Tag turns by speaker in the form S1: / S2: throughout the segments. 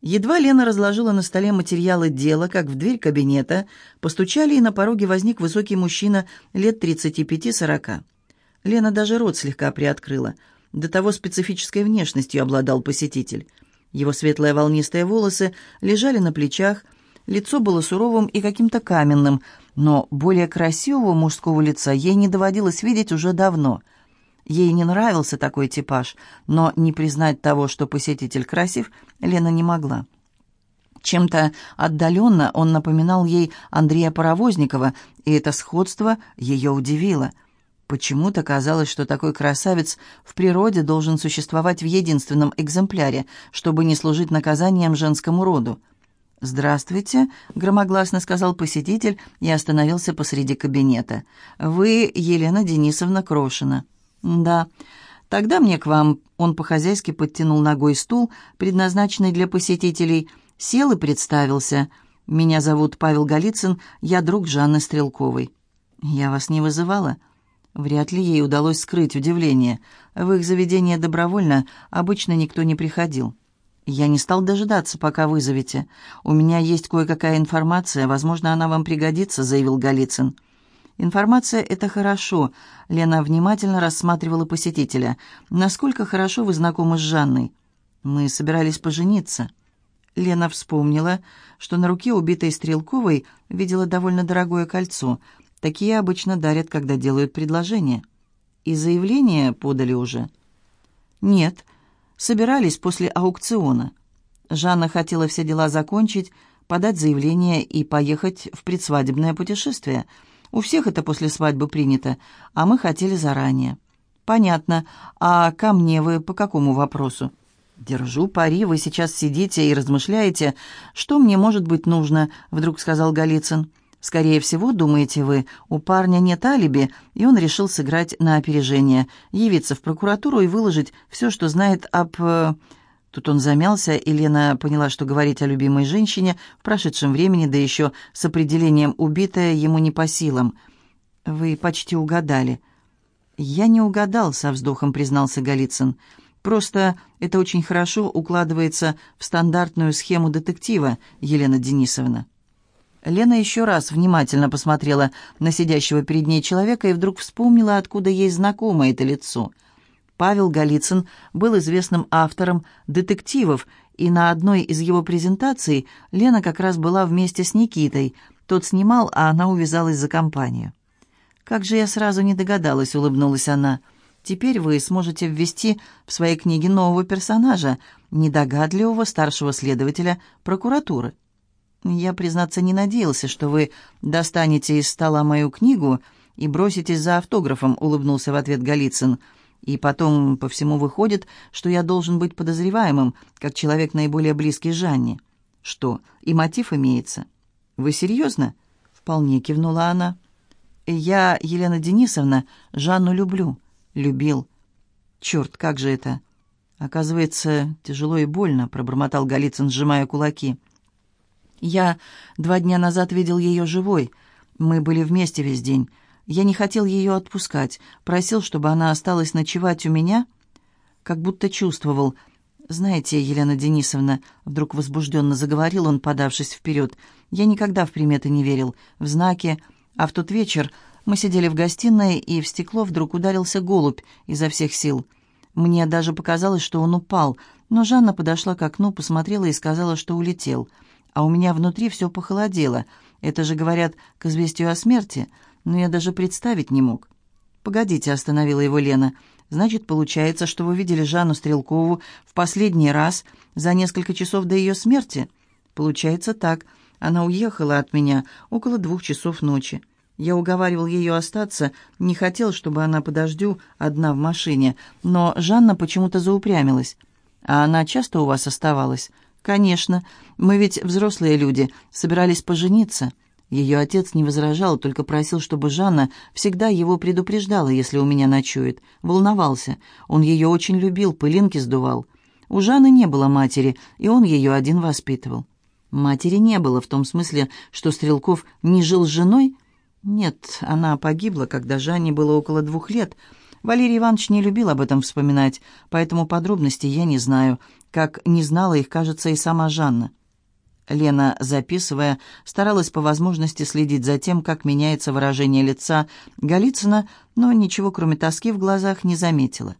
S1: Едва Лена разложила на столе материалы дела, как в дверь кабинета постучали, и на пороге возник высокий мужчина лет 35-40. Лена даже рот слегка приоткрыла. До того специфической внешностью обладал посетитель. Его светлые волнистые волосы лежали на плечах, лицо было суровым и каким-то каменным, но более красивого мужского лица ей не доводилось видеть уже давно – Ей не нравился такой типаж, но не признать того, что посетитель красив, Лена не могла. Чем-то отдаленно он напоминал ей Андрея Паровозникова, и это сходство ее удивило. Почему-то казалось, что такой красавец в природе должен существовать в единственном экземпляре, чтобы не служить наказанием женскому роду. «Здравствуйте», — громогласно сказал посетитель и остановился посреди кабинета. «Вы Елена Денисовна Крошина». «Да. Тогда мне к вам...» Он по-хозяйски подтянул ногой стул, предназначенный для посетителей, сел и представился. «Меня зовут Павел Голицын, я друг Жанны Стрелковой». «Я вас не вызывала?» Вряд ли ей удалось скрыть удивление. В их заведение добровольно обычно никто не приходил. Я не стал дожидаться, пока вызовете. У меня есть кое-какая информация, возможно, она вам пригодится, заявил Голицын. Информация — это хорошо. Лена внимательно рассматривала посетителя. Насколько хорошо вы знакомы с Жанной? Мы собирались пожениться. Лена вспомнила, что на руке убитой Стрелковой видела довольно дорогое кольцо. Такие обычно дарят, когда делают предложение. И заявление подали уже? Нет. Собирались после аукциона. Жанна хотела все дела закончить, подать заявление и поехать в предсвадебное путешествие — у всех это после свадьбы принято, а мы хотели заранее». «Понятно. А ко мне вы по какому вопросу?» «Держу пари, вы сейчас сидите и размышляете, что мне может быть нужно», — вдруг сказал Голицын. «Скорее всего, думаете вы, у парня нет алиби, и он решил сыграть на опережение, явиться в прокуратуру и выложить все, что знает об...» э, Тут он замялся, и Лена поняла, что говорить о любимой женщине в прошедшем времени, да еще с определением «убитая» ему не по силам. «Вы почти угадали». «Я не угадал», — со вздохом признался Голицын. «Просто это очень хорошо укладывается в стандартную схему детектива, Елена Денисовна». Лена еще раз внимательно посмотрела на сидящего перед ней человека и вдруг вспомнила, откуда ей знакомо это лицо — Павел Голицын был известным автором детективов, и на одной из его презентаций Лена как раз была вместе с Никитой. Тот снимал, а она увязалась за компанию. «Как же я сразу не догадалась», — улыбнулась она. «Теперь вы сможете ввести в свои книги нового персонажа, недогадливого старшего следователя прокуратуры». «Я, признаться, не надеялся, что вы достанете из стола мою книгу и броситесь за автографом», — улыбнулся в ответ Голицын. «Голицын» и потом по всему выходит, что я должен быть подозреваемым, как человек наиболее близкий Жанне. Что, и мотив имеется? Вы серьезно? Вполне кивнула она. Я, Елена Денисовна, Жанну люблю. Любил. Черт, как же это? Оказывается, тяжело и больно, пробормотал Голицын, сжимая кулаки. Я два дня назад видел ее живой. Мы были вместе весь день. Я не хотел ее отпускать, просил, чтобы она осталась ночевать у меня, как будто чувствовал. «Знаете, Елена Денисовна», — вдруг возбужденно заговорил он, подавшись вперед, — «я никогда в приметы не верил, в знаки, а в тот вечер мы сидели в гостиной, и в стекло вдруг ударился голубь изо всех сил. Мне даже показалось, что он упал, но Жанна подошла к окну, посмотрела и сказала, что улетел. А у меня внутри все похолодело. Это же, говорят, к известию о смерти» но я даже представить не мог. «Погодите», — остановила его Лена. «Значит, получается, что вы видели Жанну Стрелкову в последний раз за несколько часов до ее смерти?» «Получается так. Она уехала от меня около двух часов ночи. Я уговаривал ее остаться, не хотел, чтобы она подождю одна в машине, но Жанна почему-то заупрямилась. А она часто у вас оставалась?» «Конечно. Мы ведь взрослые люди, собирались пожениться». Ее отец не возражал, только просил, чтобы Жанна всегда его предупреждала, если у меня ночует. Волновался. Он ее очень любил, пылинки сдувал. У Жанны не было матери, и он ее один воспитывал. Матери не было, в том смысле, что Стрелков не жил с женой? Нет, она погибла, когда Жанне было около двух лет. Валерий Иванович не любил об этом вспоминать, поэтому подробностей я не знаю, как не знала их, кажется, и сама Жанна. Лена, записывая, старалась по возможности следить за тем, как меняется выражение лица Голицына, но ничего, кроме тоски, в глазах не заметила.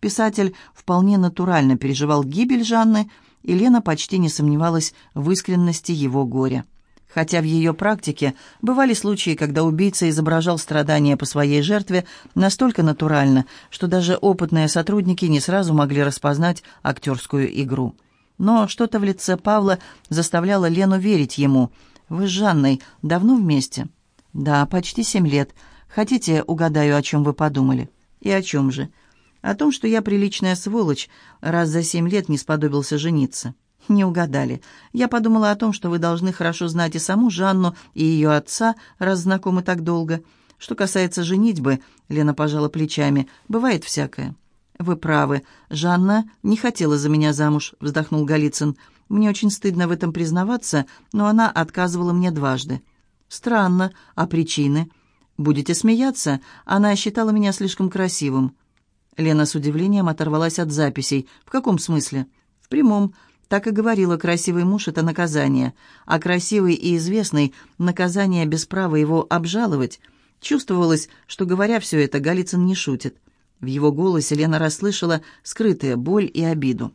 S1: Писатель вполне натурально переживал гибель Жанны, и Лена почти не сомневалась в искренности его горя. Хотя в ее практике бывали случаи, когда убийца изображал страдания по своей жертве настолько натурально, что даже опытные сотрудники не сразу могли распознать актерскую игру но что-то в лице Павла заставляло Лену верить ему. «Вы с Жанной давно вместе?» «Да, почти семь лет. Хотите, угадаю, о чем вы подумали?» «И о чем же?» «О том, что я приличная сволочь, раз за семь лет не сподобился жениться». «Не угадали. Я подумала о том, что вы должны хорошо знать и саму Жанну, и ее отца, раз знакомы так долго. Что касается женитьбы, — Лена пожала плечами, — бывает всякое». «Вы правы. Жанна не хотела за меня замуж», — вздохнул Голицын. «Мне очень стыдно в этом признаваться, но она отказывала мне дважды». «Странно. А причины?» «Будете смеяться. Она считала меня слишком красивым». Лена с удивлением оторвалась от записей. «В каком смысле?» «В прямом. Так и говорила, красивый муж — это наказание. А красивый и известный — наказание без права его обжаловать». Чувствовалось, что, говоря все это, Голицын не шутит. В его голосе Лена расслышала скрытая боль и обиду.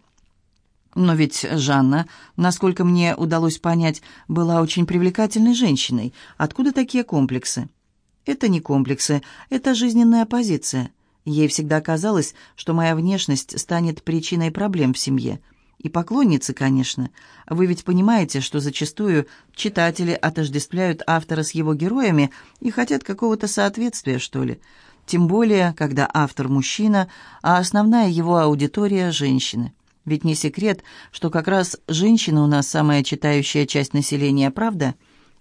S1: Но ведь Жанна, насколько мне удалось понять, была очень привлекательной женщиной. Откуда такие комплексы? Это не комплексы, это жизненная позиция. Ей всегда казалось, что моя внешность станет причиной проблем в семье. И поклонницы, конечно. Вы ведь понимаете, что зачастую читатели отождествляют автора с его героями и хотят какого-то соответствия, что ли тем более, когда автор мужчина, а основная его аудитория – женщины. Ведь не секрет, что как раз женщины у нас самая читающая часть населения, правда?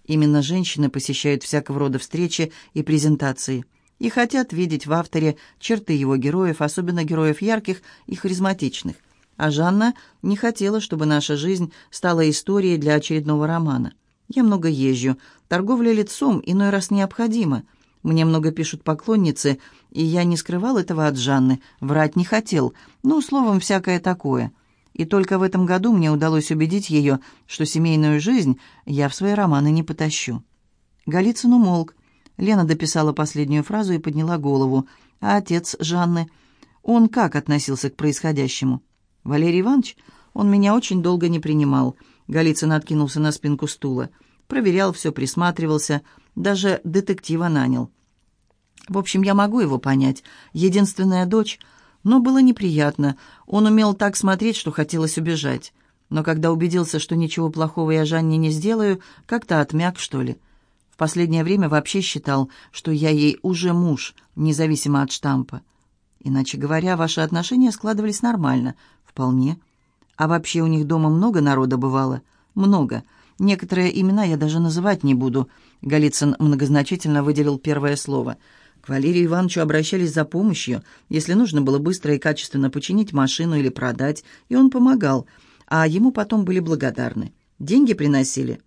S1: Именно женщины посещают всякого рода встречи и презентации и хотят видеть в авторе черты его героев, особенно героев ярких и харизматичных. А Жанна не хотела, чтобы наша жизнь стала историей для очередного романа. Я много езжу. Торговля лицом иной раз необходима. Мне много пишут поклонницы, и я не скрывал этого от Жанны, врать не хотел, ну, словом, всякое такое. И только в этом году мне удалось убедить ее, что семейную жизнь я в свои романы не потащу. Голицын умолк. Лена дописала последнюю фразу и подняла голову. А отец Жанны? Он как относился к происходящему? Валерий Иванович? Он меня очень долго не принимал. Голицын откинулся на спинку стула. Проверял все, присматривался даже детектива нанял. В общем, я могу его понять. Единственная дочь. Но было неприятно. Он умел так смотреть, что хотелось убежать. Но когда убедился, что ничего плохого я Жанне не сделаю, как-то отмяк, что ли. В последнее время вообще считал, что я ей уже муж, независимо от штампа. Иначе говоря, ваши отношения складывались нормально. Вполне. А вообще у них дома много народа бывало? Много. Некоторые имена я даже называть не буду — Голицын многозначительно выделил первое слово. К Валерию Ивановичу обращались за помощью, если нужно было быстро и качественно починить машину или продать, и он помогал, а ему потом были благодарны. Деньги приносили.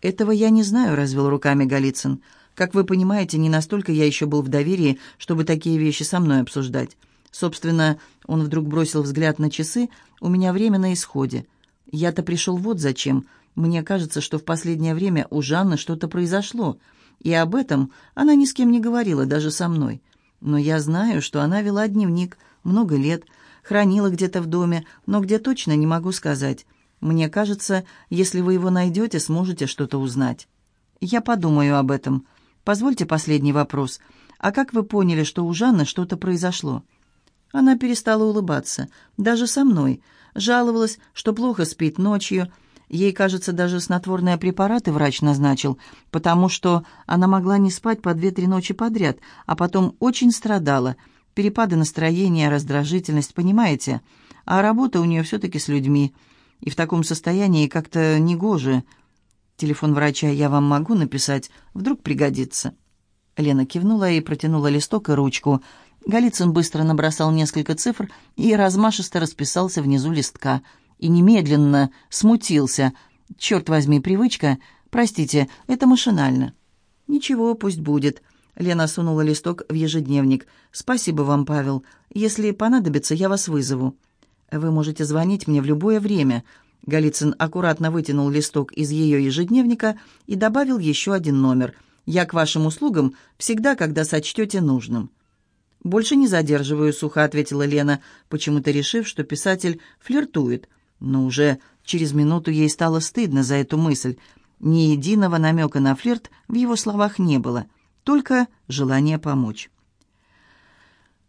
S1: «Этого я не знаю», — развел руками Голицын. «Как вы понимаете, не настолько я еще был в доверии, чтобы такие вещи со мной обсуждать. Собственно, он вдруг бросил взгляд на часы, у меня время на исходе. Я-то пришел вот зачем. Мне кажется, что в последнее время у Жанны что-то произошло, и об этом она ни с кем не говорила, даже со мной. Но я знаю, что она вела дневник много лет, хранила где-то в доме, но где точно не могу сказать. Мне кажется, если вы его найдете, сможете что-то узнать. Я подумаю об этом. Позвольте последний вопрос. А как вы поняли, что у Жанны что-то произошло?» Она перестала улыбаться, даже со мной. Жаловалась, что плохо спит ночью, Ей, кажется, даже снотворные препараты врач назначил, потому что она могла не спать по две-три ночи подряд, а потом очень страдала. Перепады настроения, раздражительность, понимаете? А работа у нее все-таки с людьми. И в таком состоянии как-то негоже. Телефон врача я вам могу написать, вдруг пригодится». Лена кивнула и протянула листок и ручку. Голицын быстро набросал несколько цифр и размашисто расписался внизу листка – и немедленно смутился. «Черт возьми, привычка. Простите, это машинально». «Ничего, пусть будет». Лена сунула листок в ежедневник. «Спасибо вам, Павел. Если понадобится, я вас вызову». «Вы можете звонить мне в любое время». Голицын аккуратно вытянул листок из ее ежедневника и добавил еще один номер. «Я к вашим услугам всегда, когда сочтете нужным». «Больше не задерживаю», — сухо ответила Лена, почему-то решив, что писатель флиртует. Но уже через минуту ей стало стыдно за эту мысль. Ни единого намека на флирт в его словах не было, только желание помочь.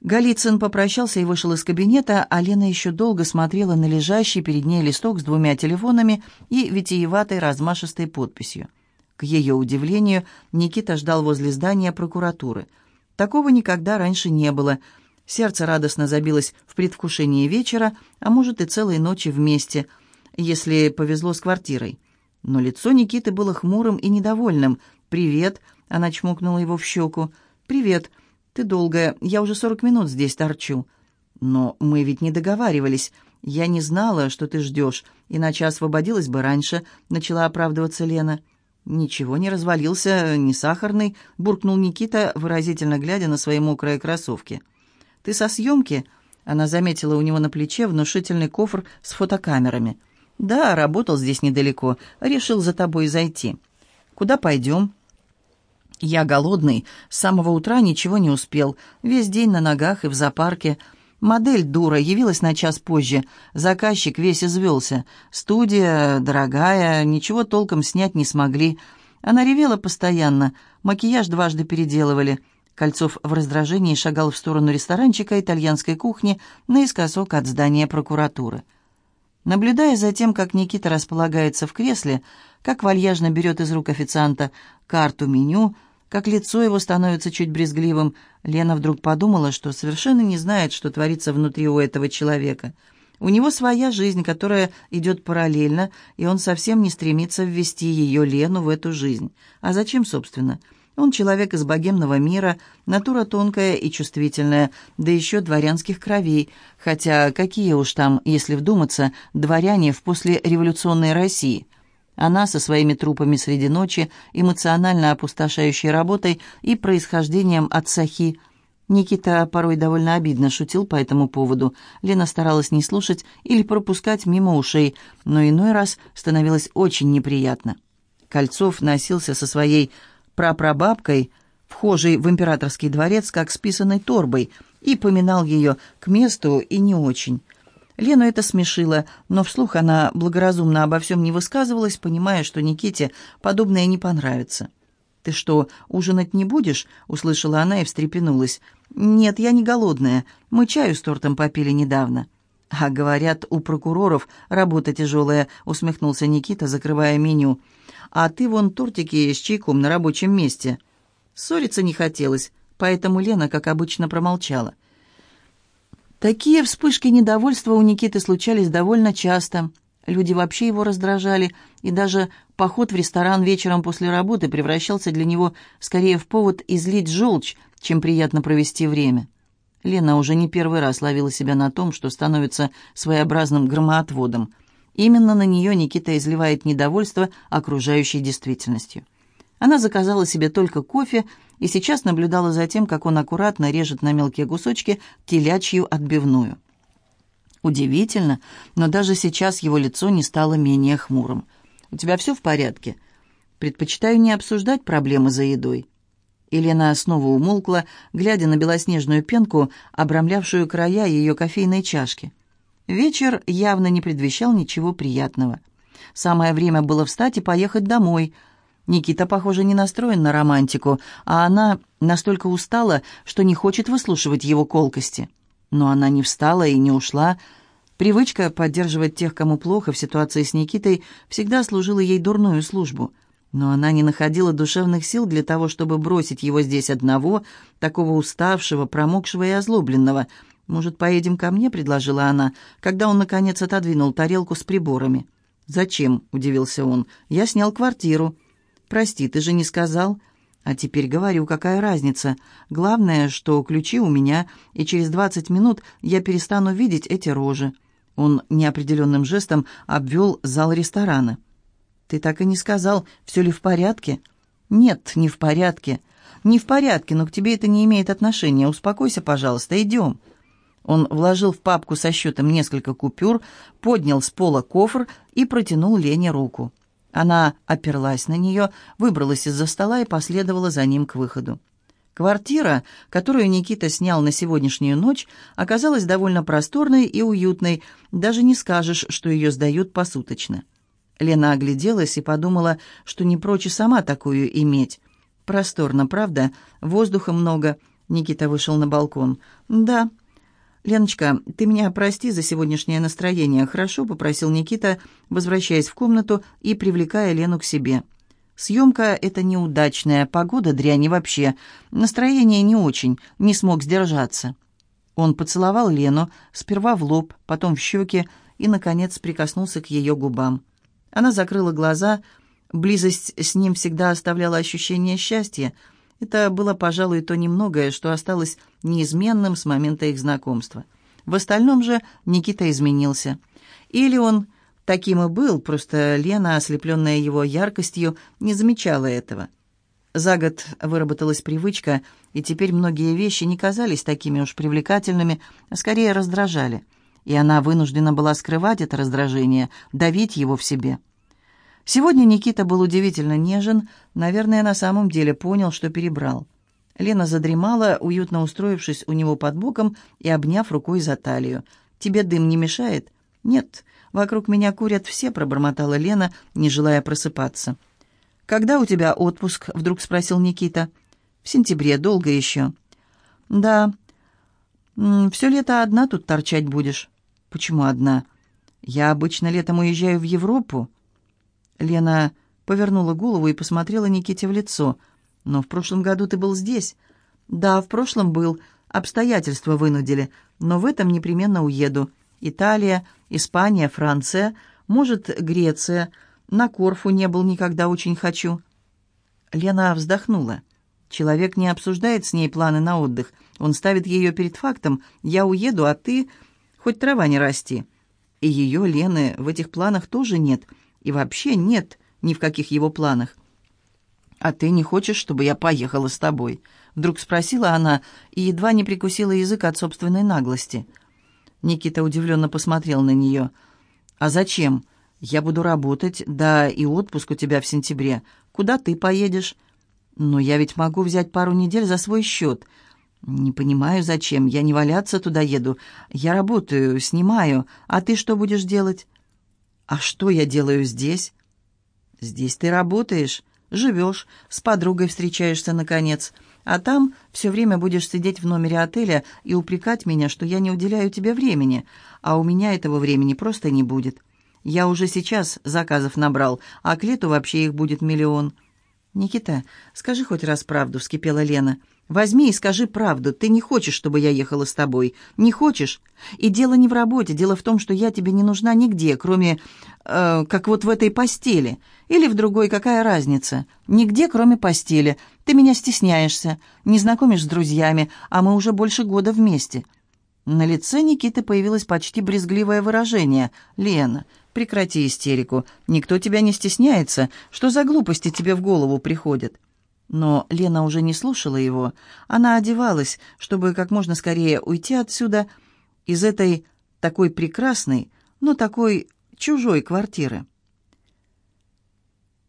S1: Голицын попрощался и вышел из кабинета, а Лена еще долго смотрела на лежащий перед ней листок с двумя телефонами и витиеватой размашистой подписью. К ее удивлению, Никита ждал возле здания прокуратуры. Такого никогда раньше не было – Сердце радостно забилось в предвкушении вечера, а может и целой ночи вместе, если повезло с квартирой. Но лицо Никиты было хмурым и недовольным. «Привет!» — она чмокнула его в щеку. «Привет! Ты долгая, я уже сорок минут здесь торчу». «Но мы ведь не договаривались. Я не знала, что ты ждешь, иначе освободилась бы раньше», — начала оправдываться Лена. «Ничего не развалился, не сахарный», — буркнул Никита, выразительно глядя на свои мокрые кроссовки. «Привет!» Ты со съемки?» Она заметила у него на плече внушительный кофр с фотокамерами. «Да, работал здесь недалеко. Решил за тобой зайти. Куда пойдем?» «Я голодный. С самого утра ничего не успел. Весь день на ногах и в зоопарке. Модель дура, явилась на час позже. Заказчик весь извелся. Студия дорогая, ничего толком снять не смогли. Она ревела постоянно. Макияж дважды переделывали». Кольцов в раздражении шагал в сторону ресторанчика итальянской кухни наискосок от здания прокуратуры. Наблюдая за тем, как Никита располагается в кресле, как вальяжно берет из рук официанта карту меню, как лицо его становится чуть брезгливым, Лена вдруг подумала, что совершенно не знает, что творится внутри у этого человека. У него своя жизнь, которая идет параллельно, и он совсем не стремится ввести ее, Лену, в эту жизнь. А зачем, собственно? — он человек из богемного мира, натура тонкая и чувствительная, да еще дворянских кровей, хотя какие уж там, если вдуматься, дворяне в послереволюционной России. Она со своими трупами среди ночи, эмоционально опустошающей работой и происхождением от сахи. Никита порой довольно обидно шутил по этому поводу. Лена старалась не слушать или пропускать мимо ушей, но иной раз становилось очень неприятно. Кольцов носился со своей прапрабабкой, вхожей в императорский дворец как списанной торбой, и поминал ее к месту и не очень. Лену это смешило, но вслух она благоразумно обо всем не высказывалась, понимая, что Никите подобное не понравится. «Ты что, ужинать не будешь?» — услышала она и встрепенулась. «Нет, я не голодная. Мы чаю с тортом попили недавно». «А говорят, у прокуроров работа тяжелая», — усмехнулся Никита, закрывая меню. «Никита» а ты вон тортики с чайком на рабочем месте». Ссориться не хотелось, поэтому Лена, как обычно, промолчала. Такие вспышки недовольства у Никиты случались довольно часто. Люди вообще его раздражали, и даже поход в ресторан вечером после работы превращался для него скорее в повод излить желчь, чем приятно провести время. Лена уже не первый раз ловила себя на том, что становится своеобразным громоотводом – Именно на нее Никита изливает недовольство окружающей действительностью. Она заказала себе только кофе и сейчас наблюдала за тем, как он аккуратно режет на мелкие кусочки телячью отбивную. Удивительно, но даже сейчас его лицо не стало менее хмурым. «У тебя все в порядке?» «Предпочитаю не обсуждать проблемы за едой». Елена снова умолкла, глядя на белоснежную пенку, обрамлявшую края ее кофейной чашки. Вечер явно не предвещал ничего приятного. Самое время было встать и поехать домой. Никита, похоже, не настроен на романтику, а она настолько устала, что не хочет выслушивать его колкости. Но она не встала и не ушла. Привычка поддерживать тех, кому плохо в ситуации с Никитой, всегда служила ей дурную службу. Но она не находила душевных сил для того, чтобы бросить его здесь одного, такого уставшего, промокшего и озлобленного – «Может, поедем ко мне?» — предложила она, когда он, наконец, отодвинул тарелку с приборами. «Зачем?» — удивился он. «Я снял квартиру». «Прости, ты же не сказал». «А теперь говорю, какая разница? Главное, что ключи у меня, и через двадцать минут я перестану видеть эти рожи». Он неопределенным жестом обвел зал ресторана. «Ты так и не сказал, все ли в порядке?» «Нет, не в порядке. Не в порядке, но к тебе это не имеет отношения. Успокойся, пожалуйста, идем». Он вложил в папку со счетом несколько купюр, поднял с пола кофр и протянул Лене руку. Она оперлась на нее, выбралась из-за стола и последовала за ним к выходу. Квартира, которую Никита снял на сегодняшнюю ночь, оказалась довольно просторной и уютной, даже не скажешь, что ее сдают посуточно. Лена огляделась и подумала, что не прочь и сама такую иметь. Просторно, правда? Воздуха много. Никита вышел на балкон. «Да», «Леночка, ты меня прости за сегодняшнее настроение, хорошо?» — попросил Никита, возвращаясь в комнату и привлекая Лену к себе. «Съемка — это неудачная, погода дрянь вообще. Настроение не очень, не смог сдержаться». Он поцеловал Лену, сперва в лоб, потом в щеки и, наконец, прикоснулся к ее губам. Она закрыла глаза. Близость с ним всегда оставляла ощущение счастья — это было, пожалуй, то немногое, что осталось неизменным с момента их знакомства. В остальном же Никита изменился. Или он таким и был, просто Лена, ослепленная его яркостью, не замечала этого. За год выработалась привычка, и теперь многие вещи не казались такими уж привлекательными, а скорее раздражали. И она вынуждена была скрывать это раздражение, давить его в себе. Сегодня Никита был удивительно нежен, наверное, на самом деле понял, что перебрал. Лена задремала, уютно устроившись у него под боком и обняв рукой за талию. «Тебе дым не мешает?» «Нет, вокруг меня курят все», — пробормотала Лена, не желая просыпаться. «Когда у тебя отпуск?» — вдруг спросил Никита. «В сентябре, долго еще». «Да. Все лето одна тут торчать будешь». «Почему одна?» «Я обычно летом уезжаю в Европу». Лена повернула голову и посмотрела Никите в лицо. «Но в прошлом году ты был здесь». «Да, в прошлом был. Обстоятельства вынудили. Но в этом непременно уеду. Италия, Испания, Франция, может, Греция. На Корфу не был никогда, очень хочу». Лена вздохнула. Человек не обсуждает с ней планы на отдых. Он ставит ее перед фактом «я уеду, а ты хоть трава не расти». И ее, Лены, в этих планах тоже нет – и вообще нет ни в каких его планах. «А ты не хочешь, чтобы я поехала с тобой?» Вдруг спросила она и едва не прикусила язык от собственной наглости. Никита удивленно посмотрел на нее. «А зачем? Я буду работать, да и отпуск у тебя в сентябре. Куда ты поедешь?» «Но я ведь могу взять пару недель за свой счет». «Не понимаю, зачем. Я не валяться туда еду. Я работаю, снимаю. А ты что будешь делать?» А что я делаю здесь? Здесь ты работаешь, живешь, с подругой встречаешься, наконец. А там все время будешь сидеть в номере отеля и упрекать меня, что я не уделяю тебе времени. А у меня этого времени просто не будет. Я уже сейчас заказов набрал, а к лету вообще их будет миллион. «Никита, скажи хоть раз правду», — вскипела Лена. «Лена». Возьми и скажи правду. Ты не хочешь, чтобы я ехала с тобой. Не хочешь? И дело не в работе. Дело в том, что я тебе не нужна нигде, кроме... Э, как вот в этой постели. Или в другой, какая разница? Нигде, кроме постели. Ты меня стесняешься, не знакомишь с друзьями, а мы уже больше года вместе». На лице Никиты появилось почти брезгливое выражение. «Лена, прекрати истерику. Никто тебя не стесняется. Что за глупости тебе в голову приходят?» Но Лена уже не слушала его. Она одевалась, чтобы как можно скорее уйти отсюда, из этой такой прекрасной, но такой чужой квартиры.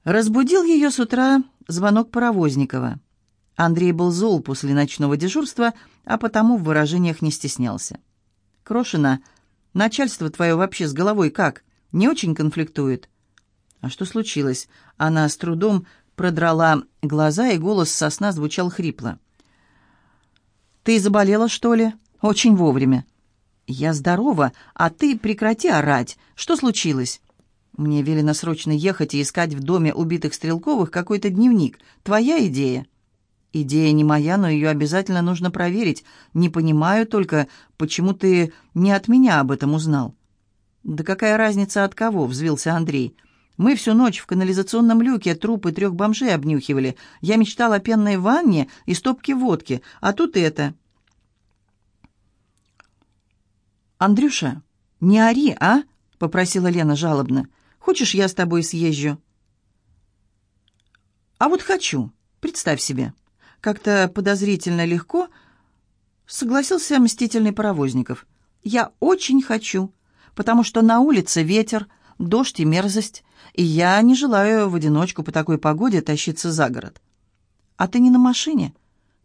S1: Разбудил ее с утра звонок Паровозникова. Андрей был зол после ночного дежурства, а потому в выражениях не стеснялся. «Крошина, начальство твое вообще с головой как? Не очень конфликтует?» «А что случилось?» Она с трудом продрала глаза, и голос сосна звучал хрипло. «Ты заболела, что ли? Очень вовремя». «Я здорова, а ты прекрати орать. Что случилось?» «Мне велено срочно ехать и искать в доме убитых Стрелковых какой-то дневник. Твоя идея?» «Идея не моя, но ее обязательно нужно проверить. Не понимаю только, почему ты не от меня об этом узнал». «Да какая разница от кого?» — взвился Андрей. Мы всю ночь в канализационном люке трупы трех бомжей обнюхивали. Я мечтал о пенной ванне и стопке водки, а тут это. «Андрюша, не ори, а?» — попросила Лена жалобно. «Хочешь, я с тобой съезжу?» «А вот хочу. Представь себе». Как-то подозрительно легко согласился мстительный паровозников. «Я очень хочу, потому что на улице ветер, дождь и мерзость, и я не желаю в одиночку по такой погоде тащиться за город. А ты не на машине?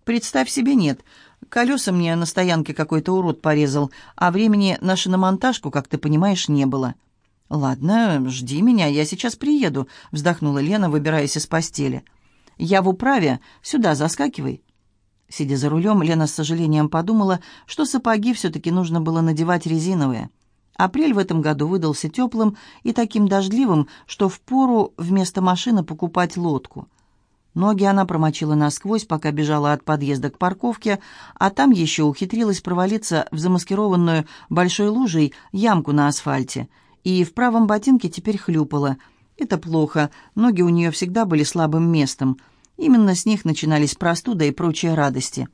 S1: Представь себе, нет. Колеса мне на стоянке какой-то урод порезал, а времени на шиномонтажку, как ты понимаешь, не было. Ладно, жди меня, я сейчас приеду, вздохнула Лена, выбираясь из постели. Я в управе, сюда заскакивай. Сидя за рулем, Лена с сожалением подумала, что сапоги все-таки нужно было надевать резиновые. Апрель в этом году выдался теплым и таким дождливым, что впору вместо машины покупать лодку. Ноги она промочила насквозь, пока бежала от подъезда к парковке, а там еще ухитрилась провалиться в замаскированную большой лужей ямку на асфальте. И в правом ботинке теперь хлюпала. Это плохо, ноги у нее всегда были слабым местом. Именно с них начинались простуда и прочие радости.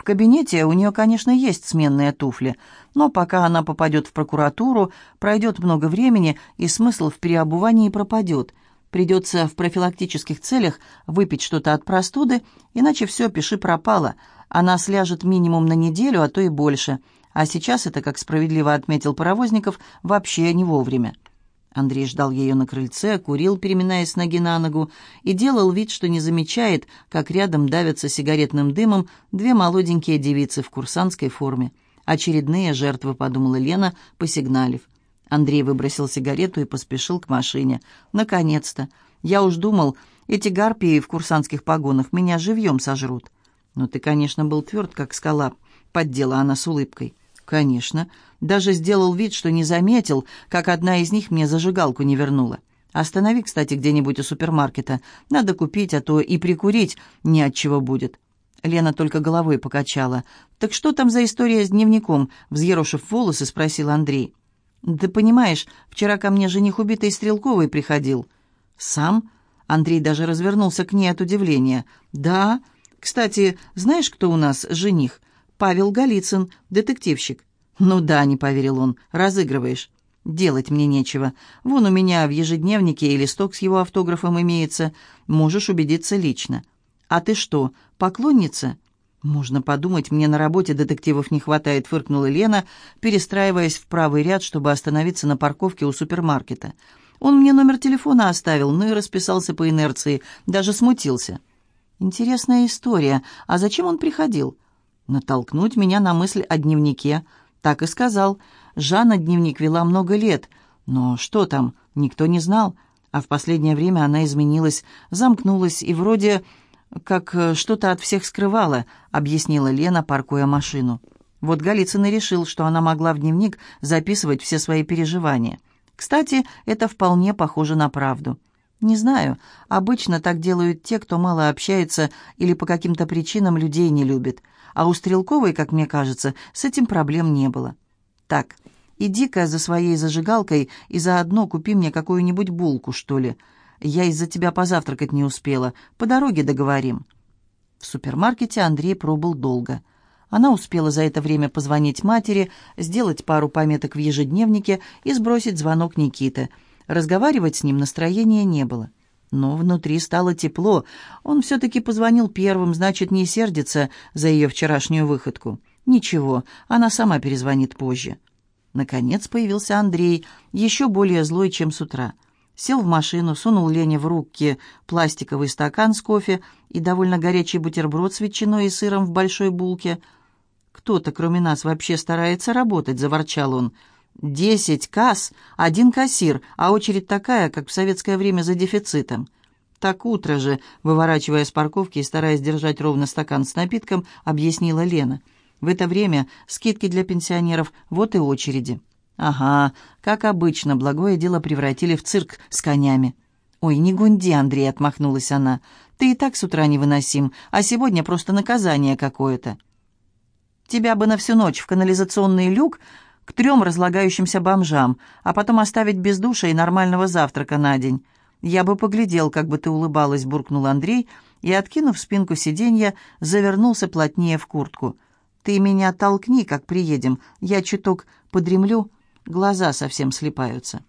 S1: В кабинете у нее, конечно, есть сменные туфли, но пока она попадет в прокуратуру, пройдет много времени, и смысл в переобувании пропадет. Придется в профилактических целях выпить что-то от простуды, иначе все, пиши пропало. Она сляжет минимум на неделю, а то и больше. А сейчас это, как справедливо отметил Паровозников, вообще не вовремя. Андрей ждал ее на крыльце, курил, переминаясь ноги на ногу, и делал вид, что не замечает, как рядом давятся сигаретным дымом две молоденькие девицы в курсантской форме. «Очередные жертвы», — подумала Лена, посигналив. Андрей выбросил сигарету и поспешил к машине. «Наконец-то! Я уж думал, эти гарпии в курсантских погонах меня живьем сожрут». «Ну ты, конечно, был тверд, как скала», — поддела она с улыбкой. Конечно. Даже сделал вид, что не заметил, как одна из них мне зажигалку не вернула. Останови, кстати, где-нибудь у супермаркета. Надо купить, а то и прикурить ни от чего будет. Лена только головой покачала. «Так что там за история с дневником?» Взъерошив волосы, спросил Андрей. «Да понимаешь, вчера ко мне жених убитой Стрелковой приходил». «Сам?» Андрей даже развернулся к ней от удивления. «Да. Кстати, знаешь, кто у нас жених?» Павел Голицын, детективщик». «Ну да», — не поверил он, — «разыгрываешь». «Делать мне нечего. Вон у меня в ежедневнике и листок с его автографом имеется. Можешь убедиться лично». «А ты что, поклонница?» «Можно подумать, мне на работе детективов не хватает», — фыркнула Лена, перестраиваясь в правый ряд, чтобы остановиться на парковке у супермаркета. «Он мне номер телефона оставил, ну и расписался по инерции, даже смутился». «Интересная история. А зачем он приходил?» натолкнуть меня на мысль о дневнике. Так и сказал. Жанна дневник вела много лет. Но что там, никто не знал. А в последнее время она изменилась, замкнулась и вроде как э, что-то от всех скрывала, объяснила Лена, паркуя машину. Вот Голицын и решил, что она могла в дневник записывать все свои переживания. Кстати, это вполне похоже на правду. Не знаю, обычно так делают те, кто мало общается или по каким-то причинам людей не любит. А у Стрелковой, как мне кажется, с этим проблем не было. Так, иди-ка за своей зажигалкой и заодно купи мне какую-нибудь булку, что ли. Я из-за тебя позавтракать не успела. По дороге договорим». В супермаркете Андрей пробыл долго. Она успела за это время позвонить матери, сделать пару пометок в ежедневнике и сбросить звонок Никиты – Разговаривать с ним настроения не было. Но внутри стало тепло. Он все-таки позвонил первым, значит, не сердится за ее вчерашнюю выходку. Ничего, она сама перезвонит позже. Наконец появился Андрей, еще более злой, чем с утра. Сел в машину, сунул Лене в руки пластиковый стакан с кофе и довольно горячий бутерброд с ветчиной и сыром в большой булке. «Кто-то, кроме нас, вообще старается работать», — заворчал он. Десять касс, один кассир, а очередь такая, как в советское время за дефицитом. Так утро же, выворачивая с парковки и стараясь держать ровно стакан с напитком, объяснила Лена. В это время скидки для пенсионеров, вот и очереди. Ага, как обычно, благое дело превратили в цирк с конями. «Ой, не гунди, Андрей», — отмахнулась она. «Ты и так с утра невыносим, а сегодня просто наказание какое-то». «Тебя бы на всю ночь в канализационный люк к трем разлагающимся бомжам, а потом оставить без душа и нормального завтрака на день. «Я бы поглядел, как бы ты улыбалась», — буркнул Андрей, и, откинув спинку сиденья, завернулся плотнее в куртку. «Ты меня толкни, как приедем, я чуток подремлю, глаза совсем слепаются».